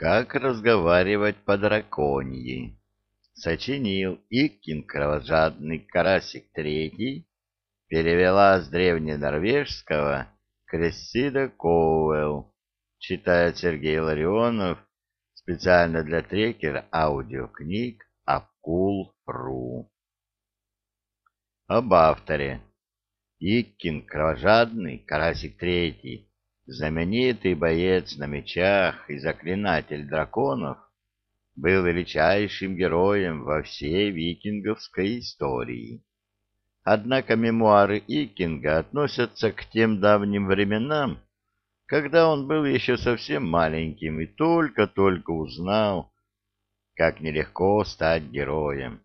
Как разговаривать по драконьи? Сочинил Иккин кровожадный карасик третий, перевела с древненорвежского Крессида Коуэлл, читает Сергей Ларионов специально для трекера аудиокниг Акул.ру. Об авторе. Иккин кровожадный, Карасик Третий, знаменитый боец на мечах и заклинатель драконов, был величайшим героем во всей викинговской истории. Однако мемуары Икинга относятся к тем давним временам, когда он был еще совсем маленьким и только-только узнал, как нелегко стать героем.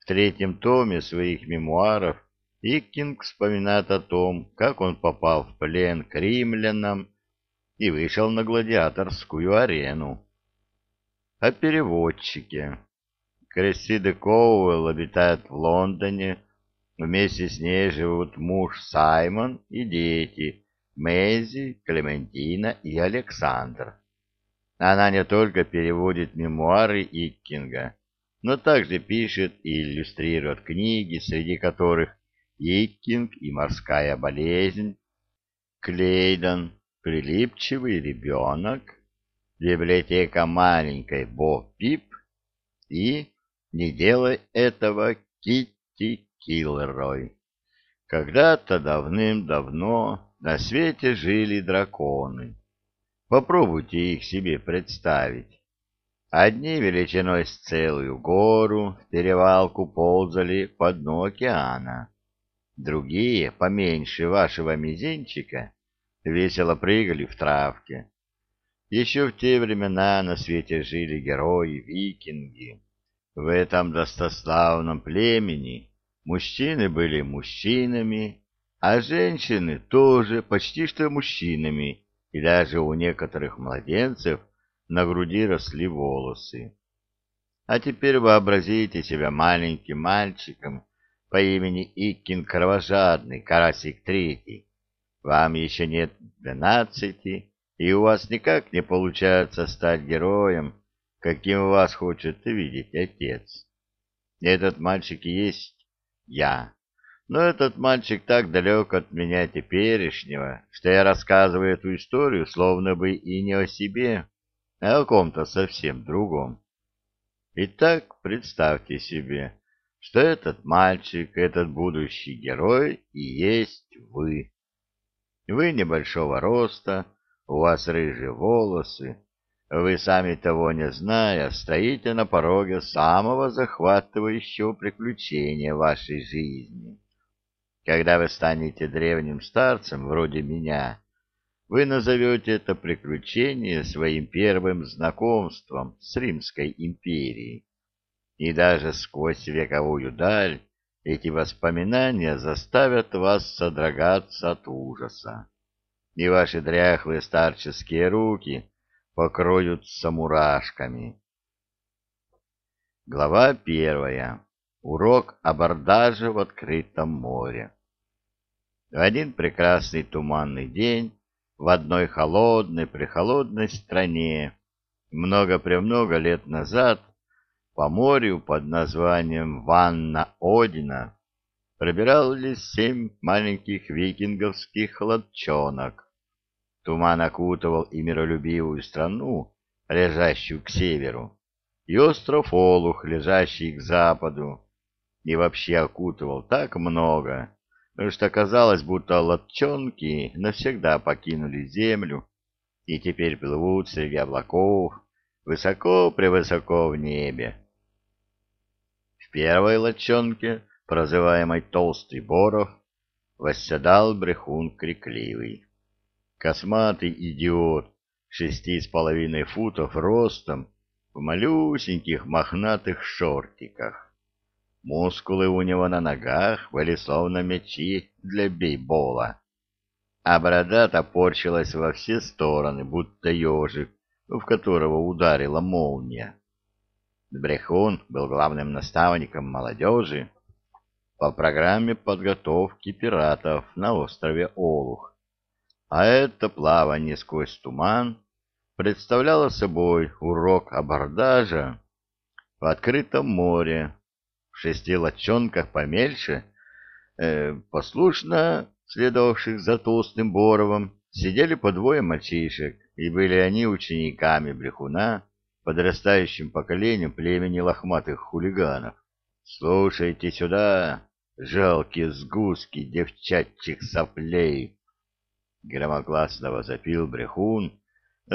В третьем томе своих мемуаров Иккинг вспоминает о том, как он попал в плен к римлянам и вышел на гладиаторскую арену. О переводчике. Крессида Коуэлл обитает в Лондоне, вместе с ней живут муж Саймон и дети Мэйзи, Клементина и Александр. Она не только переводит мемуары Иккинга, но также пишет и иллюстрирует книги, среди которых Иккинг и морская болезнь, Клейдон, прилипчивый ребенок, библиотека маленькой Бо Пип и «Не делай этого, Китти Киллерой». Когда-то давным-давно на свете жили драконы. Попробуйте их себе представить. Одни величиной с целую гору в перевалку ползали по дну океана Другие, поменьше вашего мизинчика, весело прыгали в травке. Еще в те времена на свете жили герои-викинги. В этом достославном племени мужчины были мужчинами, а женщины тоже почти что мужчинами, и даже у некоторых младенцев на груди росли волосы. А теперь вообразите себя маленьким мальчиком, по имени Иккин Кровожадный, Карасик Третий. Вам еще нет двенадцати, и у вас никак не получается стать героем, каким вас хочет видеть отец. Этот мальчик есть я. Но этот мальчик так далек от меня теперешнего, что я рассказываю эту историю словно бы и не о себе, а о ком-то совсем другом. Итак, представьте себе, что этот мальчик, этот будущий герой и есть вы. Вы небольшого роста, у вас рыжие волосы, вы сами того не зная, стоите на пороге самого захватывающего приключения вашей жизни. Когда вы станете древним старцем, вроде меня, вы назовете это приключение своим первым знакомством с Римской империей и даже сквозь вековую даль эти воспоминания заставят вас содрогаться от ужаса, и ваши дряхлые старческие руки покроются мурашками. Глава первая. Урок абордажа в открытом море. В один прекрасный туманный день в одной холодной-прехолодной стране много-премного лет назад по морю под названием Ванна Одина пробирались семь маленьких викинговских лодчонок. Туман окутывал и миролюбивую страну, лежащую к северу, и остров Олух, лежащий к западу, и вообще окутывал так много, что казалось, будто лодчонки навсегда покинули землю и теперь плывут среди облаков высоко-превысоко в небе. Первой лочонке, прозываемой Толстый Боров, восседал брехун крикливый. Косматый идиот, шести с половиной футов ростом, в малюсеньких мохнатых шортиках. Мускулы у него на ногах были словно мечи для бейбола, а борода топорщилась во все стороны, будто ежик, в которого ударила молния. Брехун был главным наставником молодежи по программе подготовки пиратов на острове Олух. А это плавание сквозь туман представляла собой урок абордажа в открытом море, в шести лодчонках помельче, э, послушно следовавших за толстым Боровым, сидели по двое мальчишек, и были они учениками брехуна, подрастающим поколением племени лохматых хулиганов. «Слушайте сюда, жалкие сгустки девчачьих соплей!» Громогласно возопил брехун,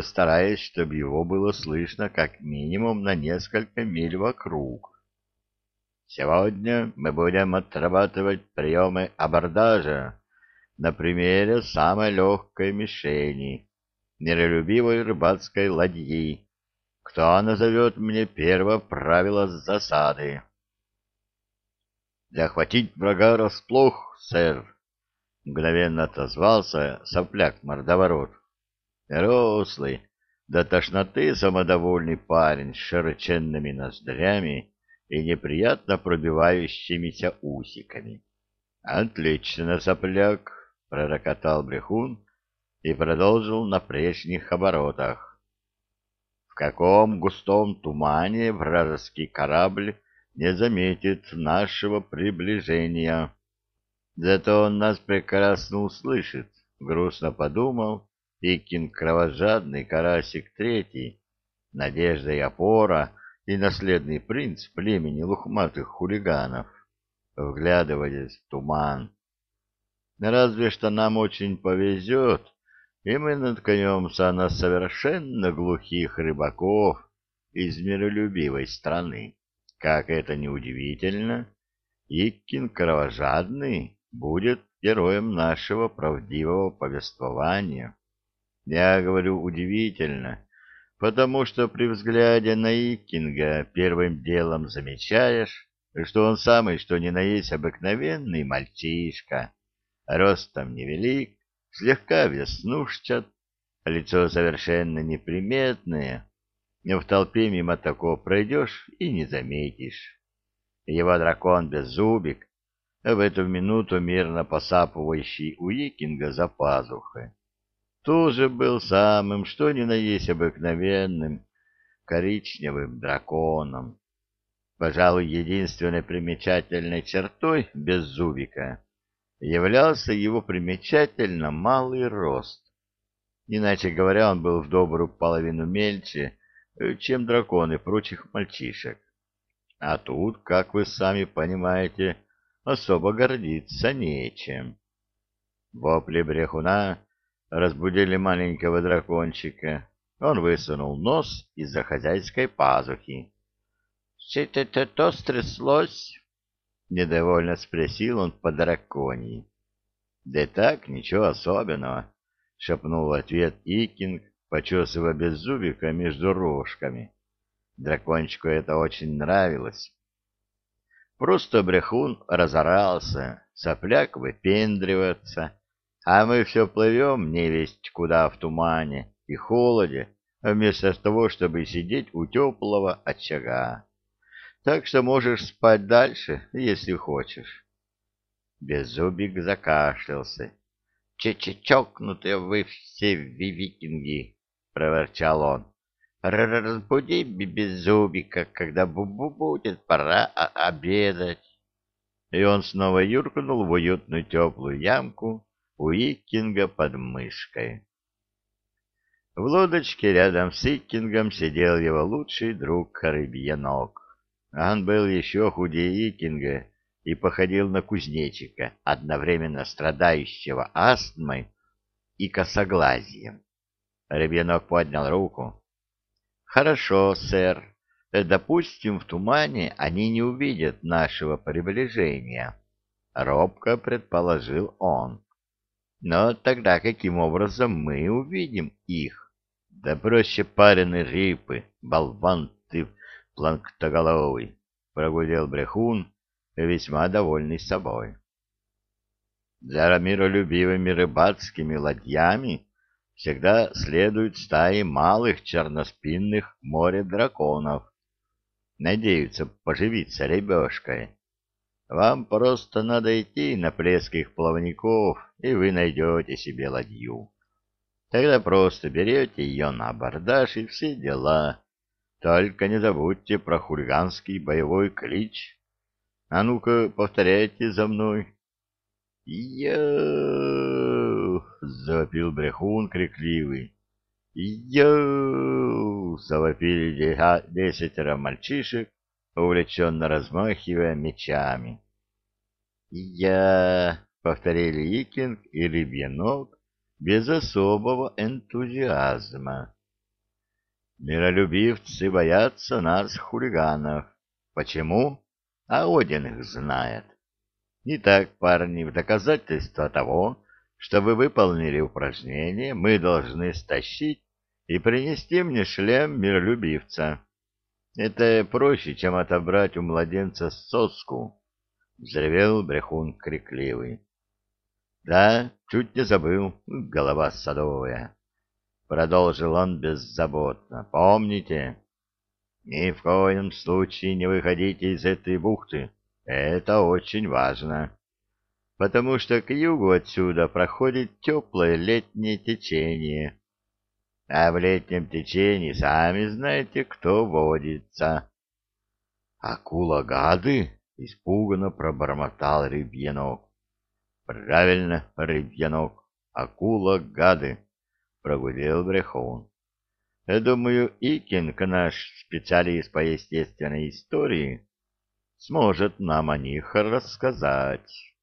стараясь, чтобы его было слышно как минимум на несколько миль вокруг. Сегодня мы будем отрабатывать приемы абордажа на примере самой легкой мишени, миролюбивой рыбацкой ладьи. Кто назовет мне первое правило засады? «Захватить врага расплох, сэр!» — мгновенно отозвался сопляк-мордоворот. Рослый, до тошноты самодовольный парень с широченными ноздрями и неприятно пробивающимися усиками. «Отлично, сопляк!» — пророкотал брехун и продолжил на прежних оборотах. «В каком густом тумане вражеский корабль не заметит нашего приближения? Зато он нас прекрасно услышит», — грустно подумал Икин кровожадный карасик третий, надежда и опора и наследный принц племени лухматых хулиганов, вглядываясь в туман. Разве что нам очень повезет, и мы наткнемся на совершенно глухих рыбаков из миролюбивой страны. Как это неудивительно, Иккин кровожадный будет героем нашего правдивого повествования. Я говорю удивительно, потому что при взгляде на Икинга первым делом замечаешь, что он самый что ни на есть обыкновенный мальчишка, ростом невелик, слегка веснушчат, лицо совершенно неприметное, в толпе мимо такого пройдешь и не заметишь. Его дракон Беззубик, в эту минуту мирно посапывающий у Икинга за пазухой, тоже был самым, что ни на есть обыкновенным, коричневым драконом. Пожалуй, единственной примечательной чертой Беззубика являлся его примечательно малый рост. Иначе говоря, он был в добрую половину мельче, чем драконы прочих мальчишек. А тут, как вы сами понимаете, особо гордиться нечем. Вопли брехуна разбудили маленького дракончика. Он высунул нос из-за хозяйской пазухи. — Что-то стряслось? — недовольно спросил он по драконии. — Да так, ничего особенного, — шепнул в ответ Икинг, почесывая беззубика между рожками. Дракончику это очень нравилось. Просто брехун разорался, сопляк выпендривается, а мы все плывем невесть куда в тумане и холоде, вместо того, чтобы сидеть у теплого очага. Так что можешь спать дальше, если хочешь. Беззубик закашлялся. «Че-че-чокнутые вы все викинги!» — проворчал он. «Разбуди Беззубика, когда бубу будет пора обедать!» И он снова юркнул в уютную теплую ямку, у Иккинга под мышкой. В лодочке рядом с Иккингом сидел его лучший друг Рыбьянок. Он был еще худее Иккинга и походил на кузнечика, одновременно страдающего астмой и косоглазием. Рыбьянок поднял руку. — Хорошо, сэр. Допустим, в тумане они не увидят нашего приближения. Робко предположил он. Но тогда каким образом мы увидим их? Да проще пареной репы, болван планктоголовый, прогудел брехун, весьма довольный собой. За миролюбивыми рыбацкими ладьями всегда следуют стаи малых черноспинных море-драконов. Надеются поживиться ребешкой. Вам просто надо идти на плеск их плавников, и вы найдете себе ладью. Тогда просто берете ее на абордаж и все дела. Только не забудьте про хулиганский боевой клич. А ну-ка, повторяйте за мной. «Йоу!» — завопил брехун крикливый. «Йоу!» — завопили десятеро мальчишек, увлеченно размахивая мечами. «Я!» — повторили Икинг и Рыбьеног без особого энтузиазма. Миролюбивцы боятся нас, хулиганов. Почему? А Один их знает. Итак, парни, в доказательство того, что вы выполнили упражнение, мы должны стащить и принести мне шлем миролюбивца. Это проще, чем отобрать у младенца соску, — взревел брехун крикливый. Да, чуть не забыл, голова садовая. Продолжил он беззаботно. Помните, ни в коем случае не выходите из этой бухты. Это очень важно. Потому что к югу отсюда проходит теплое летнее течение. А в летнем течении сами знаете, кто водится. Акула-гады? Испуганно пробормотал рыбьянок. Правильно, рыбьянок, акула-гады, прогудел Брехун. Думаю, Икинг, наш специалист по естественной истории, сможет нам о них рассказать.